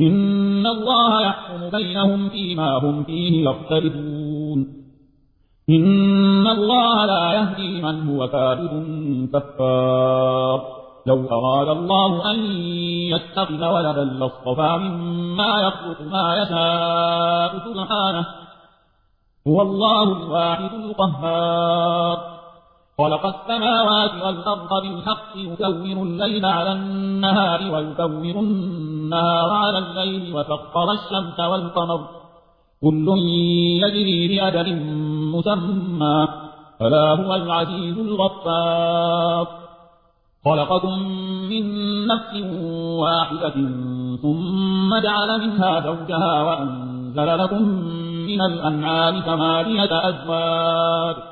إن الله يحكم بينهم فيما هم فيه يختلفون إن الله لا يهدي من هو كاذب كفار لو أراد الله أن يتخذ ولدا لاصطفى مما يخلق ما يشاء سبحانه هو الله الواحد القهار خلق السماوات والأرض بالحق يكور الليل على النهار ويكور النهار على الليل وسخر الشمس والقمر. كل يجري لأجل مسمى. فلا هو العزيز الغفار. خلقكم من نفس واحدة ثم جعل منها زوجها وأنزل لكم من الأنعام ثمانية أزواج.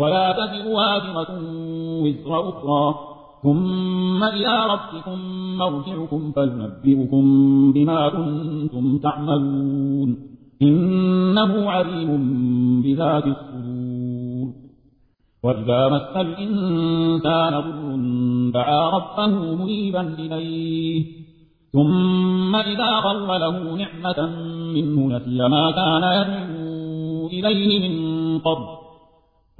ولا تزر وازرة وزر أخرى. ثم إلى ربكم مرجعكم فينبئكم بما كنتم تعملون. إنه عليم بذات الصدور. وإذا مس الإنسان ضر دعا ربه منيبا إليه. ثم إذا خوله نعمة منه نسي ما كان يدعو إليه من قبل.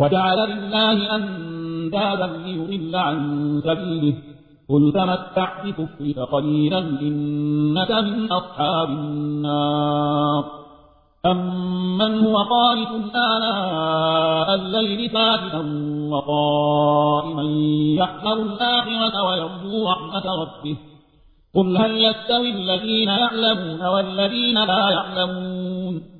وجعل لله أندادا ليضل عن سبيله. قل تمتع بكفرك قليلا إنك من أصحاب النار. أمن هو قانت آلاء الليل ساجدا وقائما يحذر الآخرة ويرجو رحمة ربه. قل هل يستوي الذين يعلمون والذين لا يعلمون؟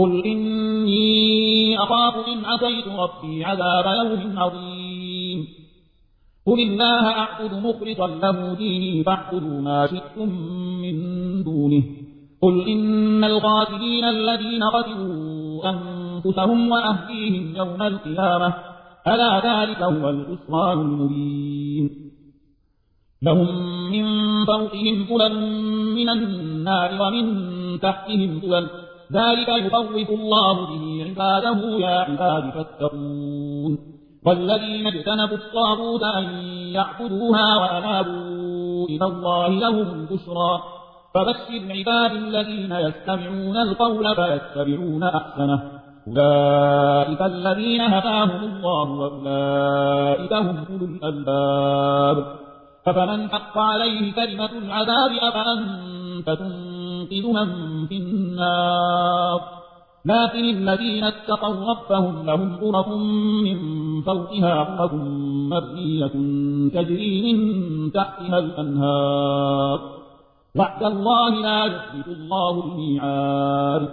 قل إني أخاف إن عصيت ربي عذاب يوم عظيم قل الله أعبد مخلصا له ديني فاعبدوا ما شئتم من دونه قل إن القاتلين الذين قتلوا أنفسهم وأهليهم يوم القيامة ألا ذلك هو الخسران المبين لهم من فوقهم ظلل من النار ومن تحتهم ظلل ذلك يخوف الله به عباده يا عباد فاتقون. والذين اجتنبوا الطاغوت أن يعبدوها وأنابوا إلى الله لهم البشرى فبشر عباد الذين يستمعون القول فيتبعون أحسنه. أولئك الذين هداهم الله وأولئك هم أولو الألباب. أفمن حق عليه كلمة العذاب أفأنت تنقذ من في النار. لكن الذين اتقوا ربهم لهم غرف من فوقها غرف مبنية تجري من تحتها الأنهار. وعد الله لا يخلف الله الميعاد.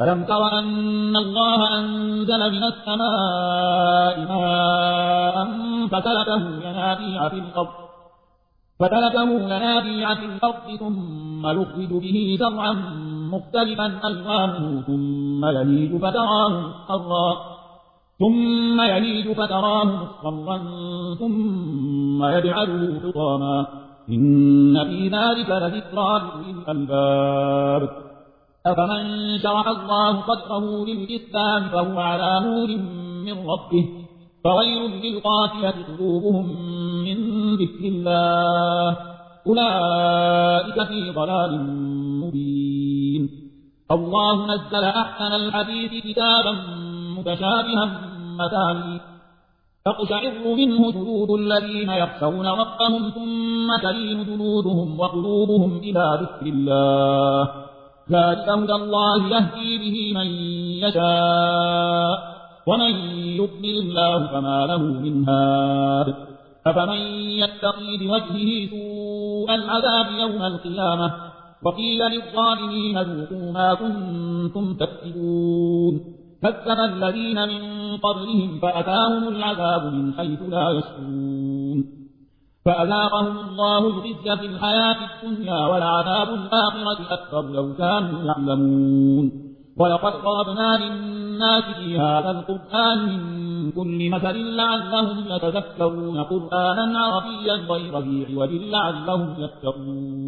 ألم تر أن الله أنزل من السماء ماء فسلكه ينابيع في الأرض فتلكه ينابيع في الأرض ثم يخرج به زرعا مختلفا ألوانه ثم يليج فتراه مصفرا. ثم يليج فتراه مصفرا ثم يجعله حطاما. إن في ذلك لذكرى لأولي الألباب. أفمن شرح الله قدره للإسلام فهو على نور من ربه فويل للقاسية قلوبهم من ذكر الله. أولئك في ضلال مبين. الله نزل أحسن الحديث كتابا متشابها مثاني. تقشعر منه جلود الذين يخشون ربهم ثم تلين جلودهم وقلوبهم إلى ذكر الله. ذلك هدى الله يهدي به من يشاء ومن يضلل الله فما له من هاد. أفمن يتقي بوجهه سوء العذاب يوم القيامة؟ وقيل للظالمين ذوقوا ما كنتم تكسبون. كذب الذين من قبلهم فأتاهم العذاب من حيث لا يشعرون. فأذاقهم الله الخزي في الحياة الدنيا والعذاب الآخرة أكبر لو كانوا يعلمون. ولقد ضربنا للناس في هذا القرآن من كل مثل لعلهم يتذكرون قرآنا عربيا غير ذي عوج لعلهم يتقون.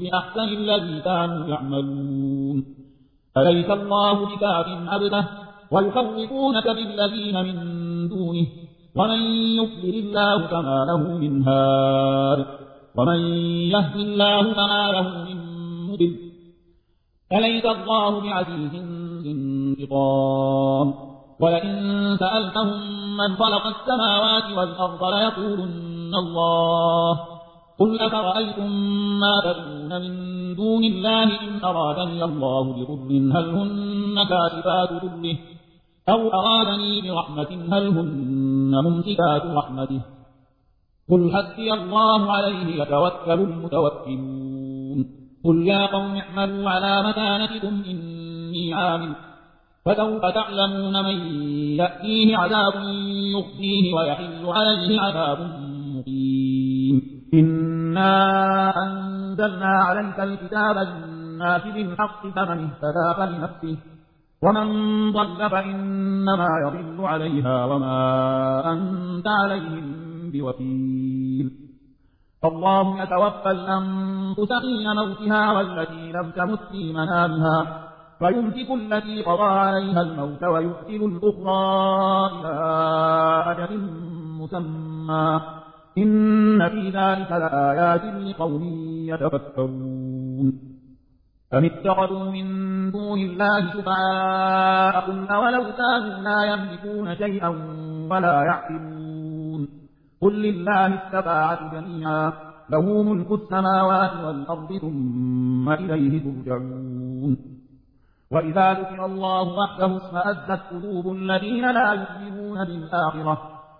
بأحسن الذي كانوا يعملون أليس الله بكاف عبده ويخوفونك بالذين من دونه ومن يضلل الله فما له من هاد ومن يهد الله فما له من مضل أليس الله بعزيز انتقام ولئن سألتهم من خلق السماوات والأرض ليقولن الله قل أفرأيتم ما تدعون من دون الله إن أرادني الله بضر هل هن كاتبات ضره أو أرادني برحمة هل هن ممسكات رحمته قل حسبي الله عليه يتوكل المتوكلون قل يا قوم اعملوا على مكانتكم إني عامل فسوف تعلمون من يأتيه عذاب يخزيه ويحل عليه عذاب مقيم. إنا أنزلنا عليك الكتاب للناس بالحق فمن اهتدى فلنفسه ومن ضل فإنما يضل عليها وما أنت عليهم بوكيل الله يتوفى الأنفس حين موتها والتي لم تمت في منامها فيمسك التي قضى عليها الموت ويؤتل الأخرى إلى أجل مسمى إن في ذلك لآيات لقوم يتفكرون أم اتخذوا من دون الله شفعاء قل ولو كانوا لا يملكون شيئا ولا يعقلون قل لله السباعة جميعا له ملك السماوات والأرض ثم إليه ترجعون وإذا ذكر الله وحده اسمأزت قلوب الذين لا يؤمنون بالآخرة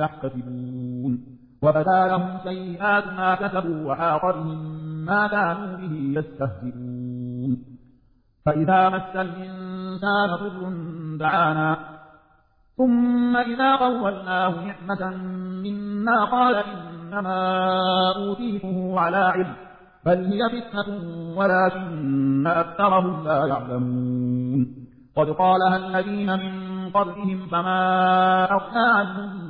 يحتسبون. وبدا لهم سيئات ما كسبوا وحاق بهم ما كانوا به يستهزئون. فإذا مس الإنسان ضر دعانا. ثم إذا قولناه نعمة منا قال إنما أوتيته على علم بل هي فتنة ولكن أكثرهم لا يعلمون. قد قالها الذين من قبلهم فما أغنى عنهم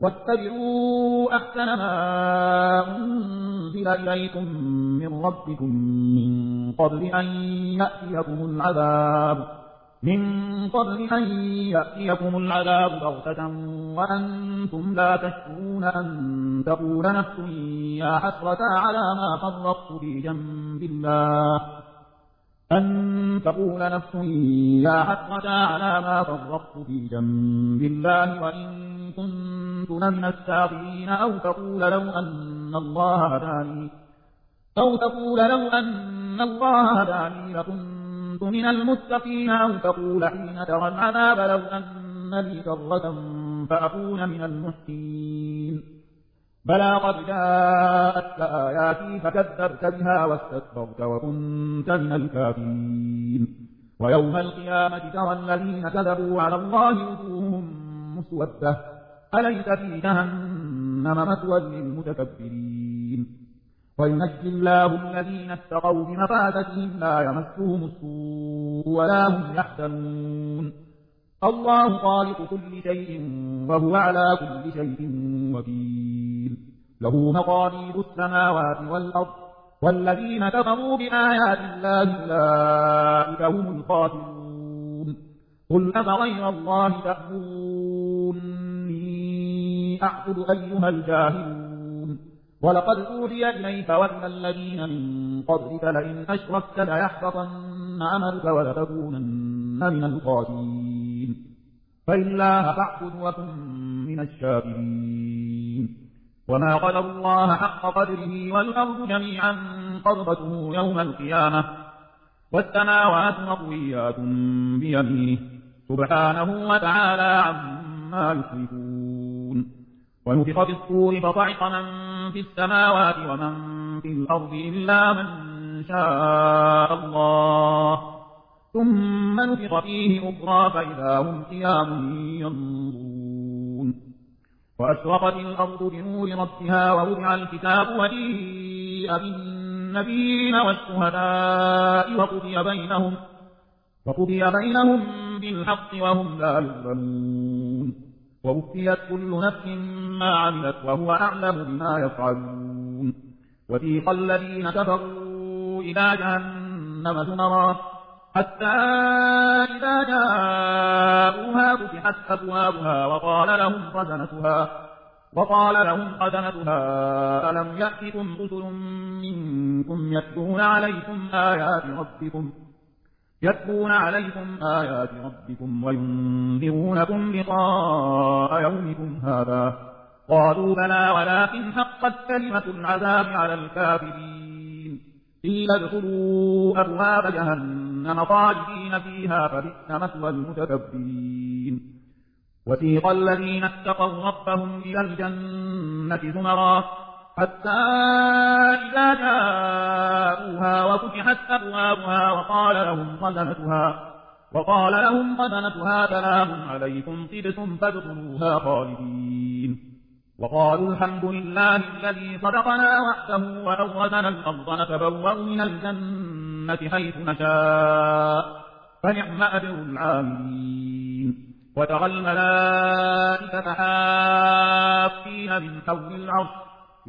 واتبعوا أحسن ما أنزل إليكم من ربكم من قبل أن يأتيكم العذاب من قبل أن يأتيكم العذاب بغتة وأنتم لا تشكرون أن تقول نفس يا حسرة على ما فرطت في جنب الله أن تقول نفس يا حسرة على ما فرطت في جنب الله وإن كنت لمن الساخرين أو تقول لو أن الله هداني أو تقول لو أن الله هداني لكنت كنت من المتقين أو تقول حين ترى العذاب لو أن لي كرة فأكون من المحسنين. بلى قد جاءتك آياتي فكذبت بها واستكبرت وكنت من الكافرين. ويوم القيامة ترى الذين كذبوا على الله وجوههم مسودة أليس في جهنم مثوى للمتكبرين؟ وينجي الله الذين اتقوا بمفازتهم لا يمسهم السوء ولا هم يحزنون. الله خالق كل شيء وهو على كل شيء وكيل. له مقاليد السماوات والأرض والذين كفروا بآيات الله أولئك هم الخاسرون. قل أفغير الله تأمروني أعبد أيها الجاهلون. ولقد أوحي إليك وإلى الذين من قبلك لئن أشركت ليحبطن عملك ولتكونن من الخاسرين فإلا فاعبد وكن من الشاكرين. وما قدر الله حق قدره والأرض جميعا قبضته يوم القيامة. والسماوات مطويات بيمينه. سبحانه وتعالى عما يشركون. ونفخ في الصور فصعق من في السماوات ومن في الأرض إلا من شاء الله. ثم نفق فيه أخرى فإذا هم قيام ينظرون. وأشرقت الأرض بنور ربها ووضع الكتاب وجيء بالنبيين والشهداء وقضي بينهم وقضي بينهم بالحق وهم لا يظلمون. ووفيت كل نفس ما عملت وهو أعلم بما يفعلون. وثيق الذين كفروا إلى جهنم زمرا. حتى إذا جاءوها فتحت أبوابها وقال لهم خزنتها. وقال لهم خزنتها ألم يأتكم رسل منكم يتلون عليكم آيات ربكم؟ يتلون عليكم آيات ربكم وينذرونكم لقاء يومكم هذا. قالوا بلى ولكن حقت كلمة العذاب على الكافرين. إلا ادخلوا أبواب جهنم خالدين فيها فبئس مثوى المتكبرين. وسيق الذين اتقوا ربهم إلى الجنة زمرا حتى إذا جاءوها وفتحت أبوابها وقال لهم خزنتها وقال لهم خزنتها سلام عليكم طبتم فادخلوها خالدين. وقالوا الحمد لله الذي صدقنا وحده وأورثنا الأرض نتبوأ من الجنة حيث نشاء فنعم أجر العاملين. وترى الملائكة حافين من حول العرش